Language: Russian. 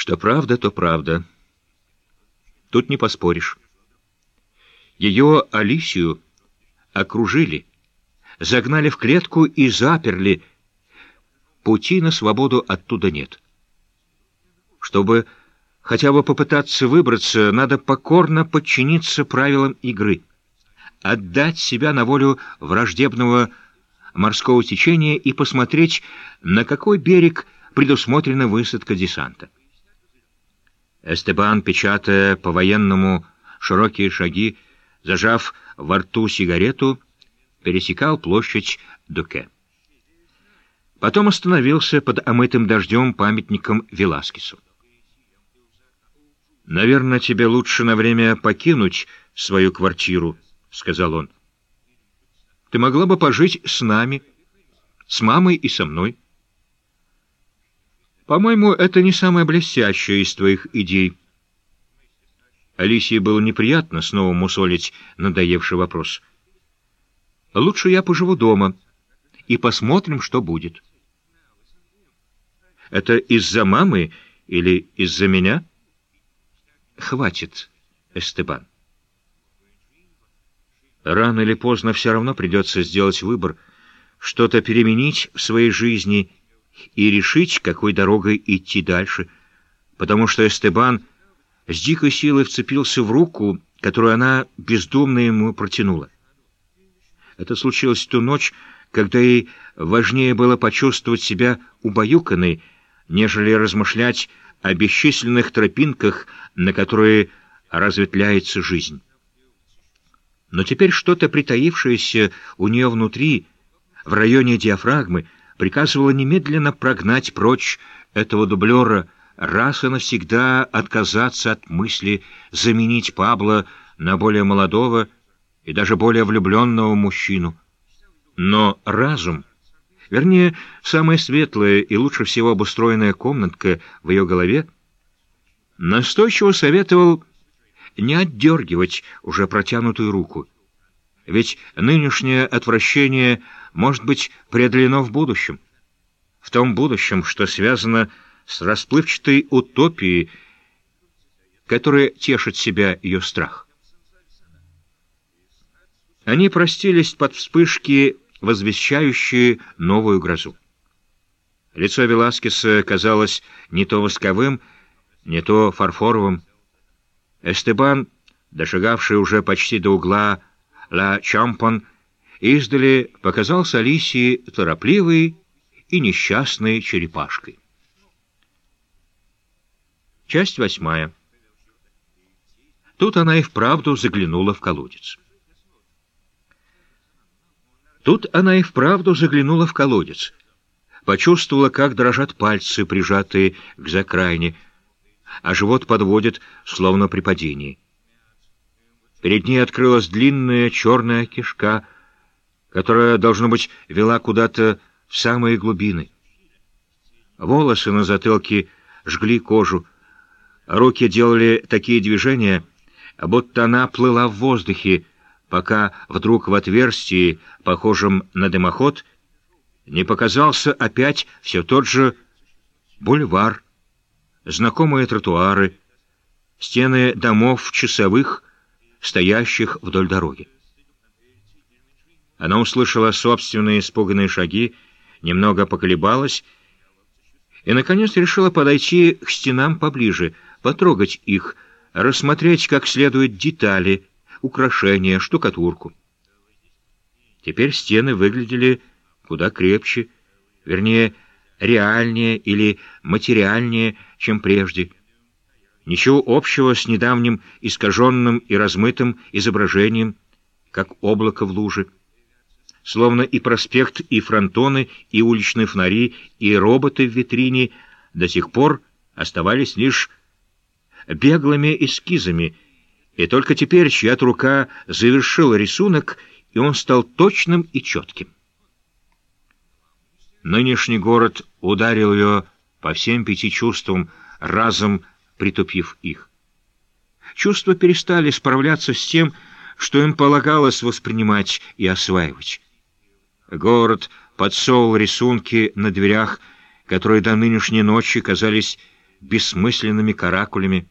Что правда, то правда. Тут не поспоришь. Ее Алисию окружили, загнали в клетку и заперли. Пути на свободу оттуда нет. Чтобы хотя бы попытаться выбраться, надо покорно подчиниться правилам игры, отдать себя на волю враждебного морского течения и посмотреть, на какой берег предусмотрена высадка десанта. Эстебан, печатая по-военному широкие шаги, зажав во рту сигарету, пересекал площадь Дуке. Потом остановился под омытым дождем памятником Веласкесу. «Наверное, тебе лучше на время покинуть свою квартиру», — сказал он. «Ты могла бы пожить с нами, с мамой и со мной». По-моему, это не самая блестящая из твоих идей. Алисии было неприятно снова мусолить надоевший вопрос. Лучше я поживу дома и посмотрим, что будет. Это из-за мамы или из-за меня? Хватит, Эстебан. Рано или поздно все равно придется сделать выбор, что-то переменить в своей жизни и решить, какой дорогой идти дальше, потому что Эстебан с дикой силой вцепился в руку, которую она бездумно ему протянула. Это случилось в ту ночь, когда ей важнее было почувствовать себя убаюканной, нежели размышлять о бесчисленных тропинках, на которые разветвляется жизнь. Но теперь что-то притаившееся у нее внутри, в районе диафрагмы, приказывала немедленно прогнать прочь этого дублера, раз и навсегда отказаться от мысли заменить Пабло на более молодого и даже более влюбленного мужчину. Но разум, вернее, самая светлая и лучше всего обустроенная комнатка в ее голове, настойчиво советовал не отдергивать уже протянутую руку. Ведь нынешнее отвращение может быть преодолено в будущем. В том будущем, что связано с расплывчатой утопией, которая тешит себя ее страх. Они простились под вспышки, возвещающие новую грозу. Лицо Веласкеса казалось не то восковым, не то фарфоровым. Эстебан, дошагавший уже почти до угла Ла Чампон, издали показался Алисии торопливой и несчастной черепашкой. Часть восьмая. Тут она и вправду заглянула в колодец. Тут она и вправду заглянула в колодец. Почувствовала, как дрожат пальцы, прижатые к закрайне, а живот подводит, словно при падении. Перед ней открылась длинная черная кишка, которая, должно быть, вела куда-то в самые глубины. Волосы на затылке жгли кожу, руки делали такие движения, будто она плыла в воздухе, пока вдруг в отверстии, похожем на дымоход, не показался опять все тот же бульвар, знакомые тротуары, стены домов часовых — стоящих вдоль дороги. Она услышала собственные испуганные шаги, немного поколебалась и, наконец, решила подойти к стенам поближе, потрогать их, рассмотреть как следует детали, украшения, штукатурку. Теперь стены выглядели куда крепче, вернее, реальнее или материальнее, чем прежде — Ничего общего с недавним искаженным и размытым изображением, как облако в луже. Словно и проспект, и фронтоны, и уличные фонари, и роботы в витрине до сих пор оставались лишь беглыми эскизами, и только теперь чья-то рука завершила рисунок, и он стал точным и четким. Нынешний город ударил ее по всем пяти чувствам, разом притупив их. Чувства перестали справляться с тем, что им полагалось воспринимать и осваивать. Город подсовывал рисунки на дверях, которые до нынешней ночи казались бессмысленными каракулями,